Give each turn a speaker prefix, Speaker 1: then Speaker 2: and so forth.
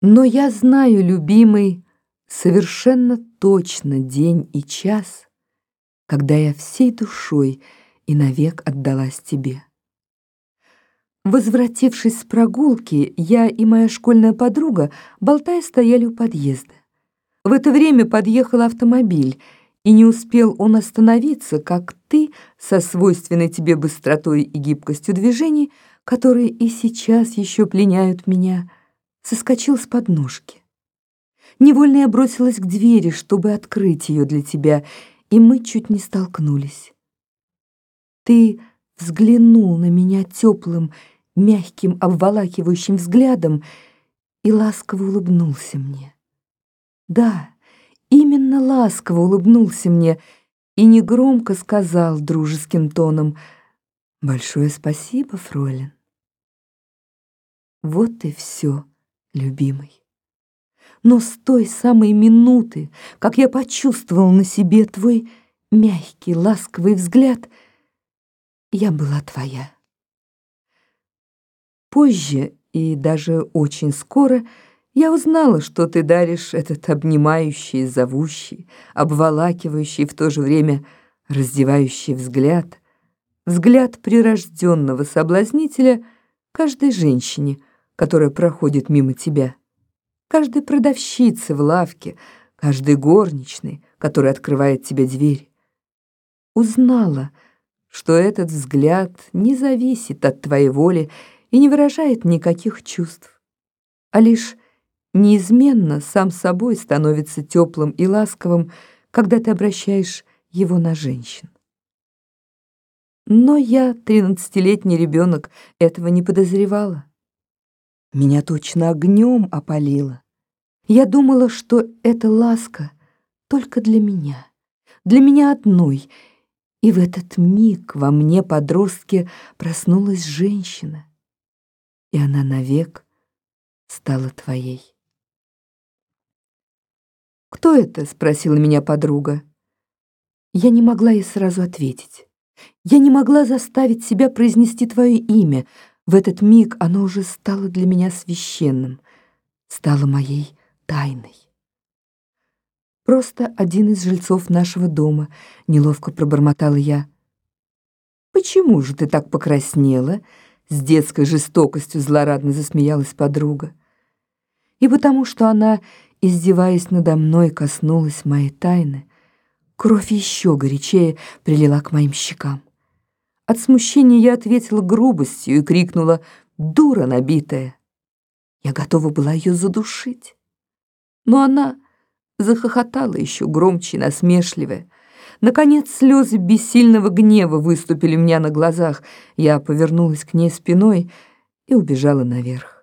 Speaker 1: Но я знаю, любимый, совершенно точно день и час, когда я всей душой и навек отдалась тебе. Возвратившись с прогулки, я и моя школьная подруга, болтая, стояли у подъезда. В это время подъехал автомобиль, и не успел он остановиться, как ты, со свойственной тебе быстротой и гибкостью движений, которые и сейчас еще пленяют меня, соскочил с подножки. Невольно я бросилась к двери, чтобы открыть ее для тебя, и мы чуть не столкнулись. Ты взглянул на меня теплым, мягким, обволакивающим взглядом и ласково улыбнулся мне. Да, именно ласково улыбнулся мне и негромко сказал дружеским тоном «Большое спасибо, фройлен». Вот и все любимый. Но с той самой минуты, как я почувствовал на себе твой мягкий, ласковый взгляд, я была твоя. Позже и даже очень скоро я узнала, что ты даришь этот обнимающий, зовущий, обволакивающий в то же время раздевающий взгляд, взгляд прирожденного соблазнителя каждой женщине — которая проходит мимо тебя, каждой продавщице в лавке, каждой горничной, которая открывает тебе дверь. Узнала, что этот взгляд не зависит от твоей воли и не выражает никаких чувств, а лишь неизменно сам собой становится теплым и ласковым, когда ты обращаешь его на женщин. Но я, тринадцатилетний ребенок, этого не подозревала. Меня точно огнем опалило. Я думала, что эта ласка только для меня, для меня одной. И в этот миг во мне, подростке, проснулась женщина. И она навек стала твоей. «Кто это?» — спросила меня подруга. Я не могла ей сразу ответить. Я не могла заставить себя произнести твое имя, в этот миг оно уже стало для меня священным, стало моей тайной. Просто один из жильцов нашего дома, неловко пробормотала я. «Почему же ты так покраснела?» С детской жестокостью злорадно засмеялась подруга. И потому что она, издеваясь надо мной, коснулась моей тайны, кровь еще горячее прилила к моим щекам. От смущения я ответила грубостью и крикнула «Дура набитая!». Я готова была ее задушить. Но она захохотала еще громче и насмешливая. Наконец слезы бессильного гнева выступили у меня на глазах. Я повернулась к ней спиной и убежала наверх.